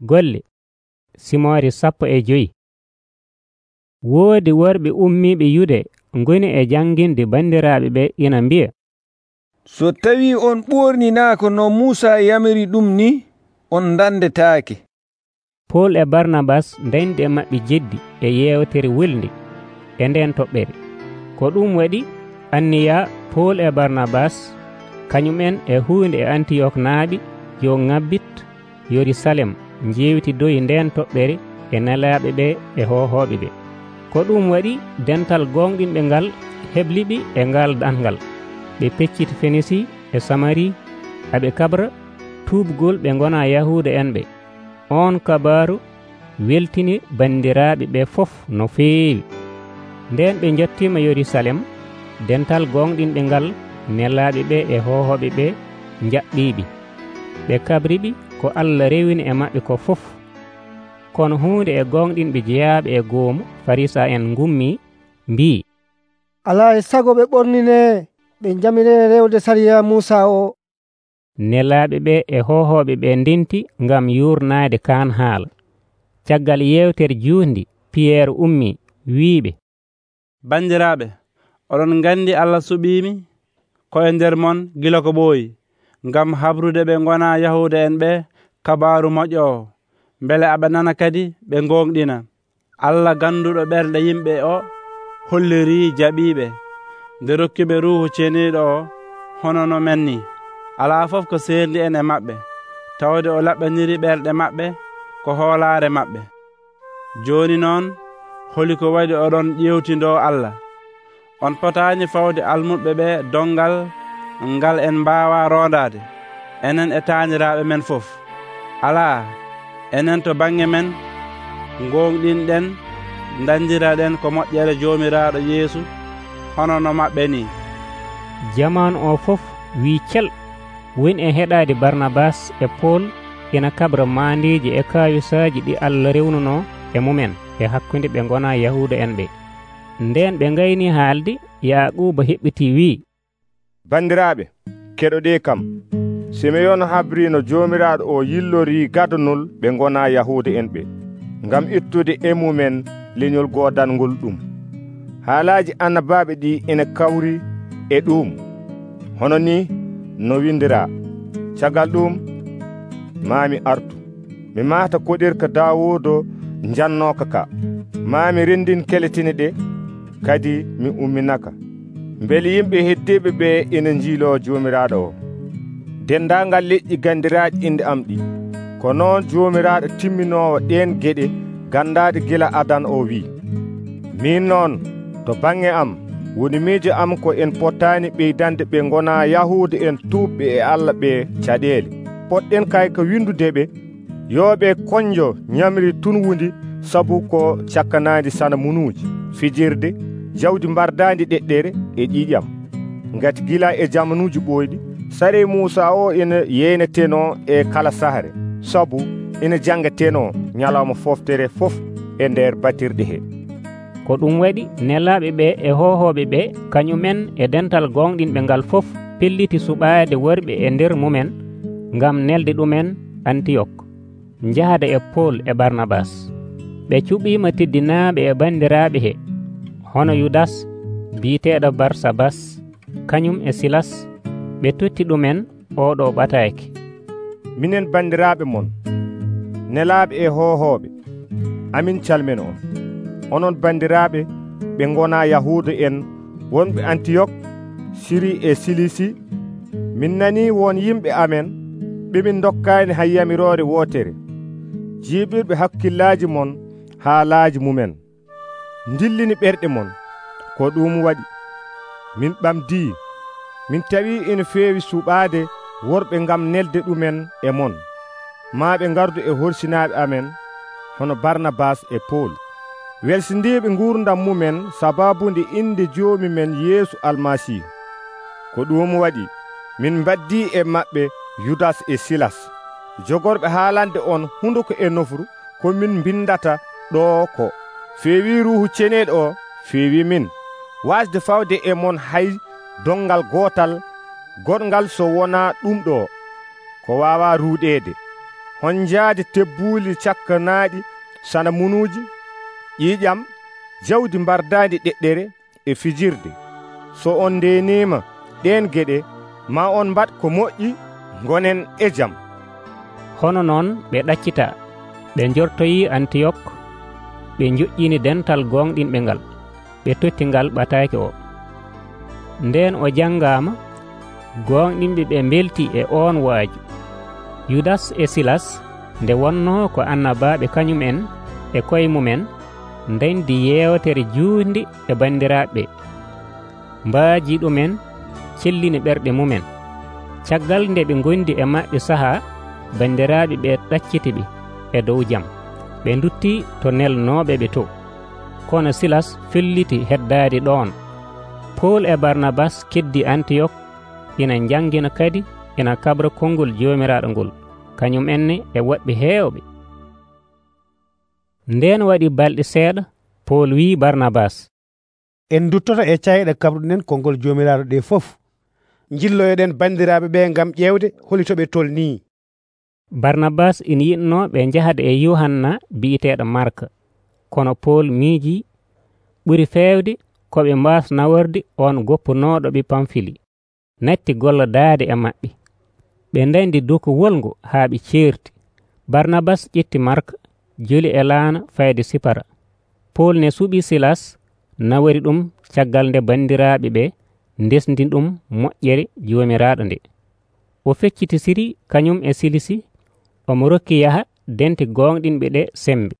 golle simoore sappo e joyi. Woodi worɓe ummiɓe yude ngoni e janginde bandiraɓe ɓe ina mbiya. So tawi on ɓorninaka no musa yamiri ɗum ni on dandetake pol e barnabas dañde e maɓɓe jeddi e yewtere wulnde e nden toɓɓere. Ko ɗum waɗi anniya pol e barnabas kañumen e hunde e antiyok naaɓi yo ŋabbit yerusalem. jewtidoyi nden toɓɓere e nelaɓe ɓe e hohoɓe ɓe. Ko ɗum waɗi dental gonɗinɓe ngal hebliɓi e ngal ɗangal. Ɓe pecciti fenisi e samari aɓe kabra tuubgol ɓe gona yahude en ɓe. On kabaru weltini bandiraɓe ɓe fof no feewi. Nden ɓe jettima yerusalem dental gonɗinɓe ngal nelaɓe ɓe e hohoɓe ɓe jaɓɓiɓe ɓe kabriɓi ko allah rewini e maɓɓe ko fof. Kono hunde e gonɗinɓe jeeyaɓe e goomu farisa en gummi mbi ala e sago ɓe ɓornine ɓe jamire rewde sariya musa o. Nelaɓe ɓe e hohoɓe ɓe ndenti ngam yurnade kan haala. Caggal yewtere juundi piyerre ummi wiɓe bandiraɓe oɗon gandi allah suɓimi koye nder mon gila ko ɓooyi. ngam habrude ɓe gona yahuda en ɓe kabaru moƴƴo o beele aɓe nana kadi ɓe gonɗina allah ganduɗo ɓerɗe yimɓe o holliri jaɓiɓe nde rokkiɓe ruhu ceniɗo o hono no men ni. Ala fof ko serdi en e maɓɓe. Tawde o laɓɓaniri ɓerɗe maɓɓe ko hoolare maɓɓe. Joni noon holi ko waɗi oɗon ƴewtindo allah. On potani fawde almuɓe ɓe dongal ngal en mbawa rondade enen e taniraɓe men fof. Ala enen to bange men gonɗinɗen dandiraɗen ko moƴƴere jomiraɗo yeesu hono no maɓɓe ni. Jamanu o fof wi cel woni e heɗade barnabas e pol ina kabra mandeji e kayusaji ɗi allah rewnuno e mumen e hakkude ɓe gona yahuda en ɓe. Nden ɓe gayni haalde yaquba heɓɓiti wi bandiraɓe keɗoɗe kam. Simeyon habrino jomiraɗo o yillori gadanol ɓe gona yahude en ɓe gam ittude e mumen leñol godangol ɗum. Haalaji annabaɓe ɗi ene kawri e ɗum. Hono ni no windira caggal ɗum mami artu. Mi mata koɗirka dawudo jannoka ka. Mami rendin keletine ɗe kadi mi umminaka. beeli yimɓe heddiɓe ɓe ina jiilo jomiraɗo o dendagal leƴƴi ganndiraaɗi inde am ɗi. Ko noon jomiraɗo timminowo ɗen gueɗe gandade gila adan o wi min noon to baŋnge am woni miijo am ko en pottani ɓeydande ɓe gona yahude en tuuɓɓe e allah ɓe caɗele poɗɗen kay ko windudeɓe yoɓe yo koñjo ñamri tunwudi saabu ko cakkanadi sana munuji fijirde jawdi mbardadi ɗeɗɗere e ƴiƴam gati gila e jamanuji ɓoyɗi sare moussa o ina yeyneteno e kala sahare. Sabu ina janngateno ñalawma foftere fof e nder batirɗe he. Ko ɗum waɗi nelaɓe ɓe e hohoɓe ɓe kañumen e dental gonɗinɓe ngal fof pelliti suɓade worɓe e nder mumen gam nelde ɗumen antiyok jahada e pol e barnabas ɓe cuɓima teddinaɓe e bandiraɓe he. hono mm. yudas biteɗo barsabas kañum e silas ɓe totti ɗumen oɗo ɓatayke minen bandiraɓe mon nelaɓe e hohoɓe amin calmen on. Onon bandiraɓe ɓe gona yahuda en wonɓe antiyok siri e silisi. Min nani won yimɓe amen ɓemin dokkani hayyamirore wotere jiɓirɓe hakkillaji mon haalaji mumen. dillini ɓerɗe mon ko ɗum waɗi. Min ɓamdi min tawi ina feewi suɓaade worɓe ngam nelde ɗumen e mon. Ma gardu e horsinaaɓe amen hono barnabas e pol welsindiiɓe nguurdam mumen sababude innde joomi men yeesu almasihu ko ɗum waɗi min mbaddi e maɓɓe yudas e silas. Jogorɓe haalande on hunduko e nofru komin mbindata ɗo ko feewi ruhu ceneeɗo o feewi min. Wasde fawde e mon hay dongal gootal goɗgal so wonaa ɗum ɗo ko waawa ruuɗeede hon njaade tebbuuli cakkanaaɗi sana munuuji ƴiiƴam jawdi mbardaandi ɗeɗɗere e fijirde. So on ndeniima ɗeen geɗe ma on mbat ko moƴƴi gonen e jam. Hono noon ɓe ɗaccita ɓe jortoyi antiyok ɓe joƴƴini dental gonɗinɓe ngal. Ɓe totti ngal ɓataki o. Nden o janngama gonɗinɓe ɓe belti e on waaju yudas e silas nde wonno ko annabaɓe kañum'en e koye mumen dendi yewtere juundi e bandiraɓe mbaaji ɗumen cellini ɓerɗe mumen. Caggal nde ɓe gondi e maɓɓe saaha bandiraɓe ɓe ɗacciti ɓe e dow jam. ɓe dutti to nelnoɓe ɓe to. Kono silas felliti heddade ɗon pol e barnabas keddi antiyok ina jangina kadi ina kabra konngol jomiraɗo ngol. Kañum enne e woɓɓe heewɓe. Nden waɗi balɗe seeɗa pol wi barnabas. En duttoto e cayeɗe kabruɗen konngol jomiraɗo ɗe fof. Jilloyoɗen bandiraɓe ɓe gam ƴewde holitoɓe tolni barnabas ina yinno ɓe jahade e yohanna biyeteɗo marka kono pol miiji ɓuri fewde koɓe mbas naworde on goppunoɗo ɓe pamfili. Natti gollodade e maɓɓe. Ɓe dandi doku wolngo haa ɓe ceerti. Barnabas ƴetti marka joli e laana fayde sipara. Pol ne suɓi silas nawari ɗum caggal nde bandiraɓe ɓe desdi ɗum moƴƴere jomiraɗo nde. O feccititiri kañum e silisi omo rokki yaha denti gonɗinɓe ɗe sembe.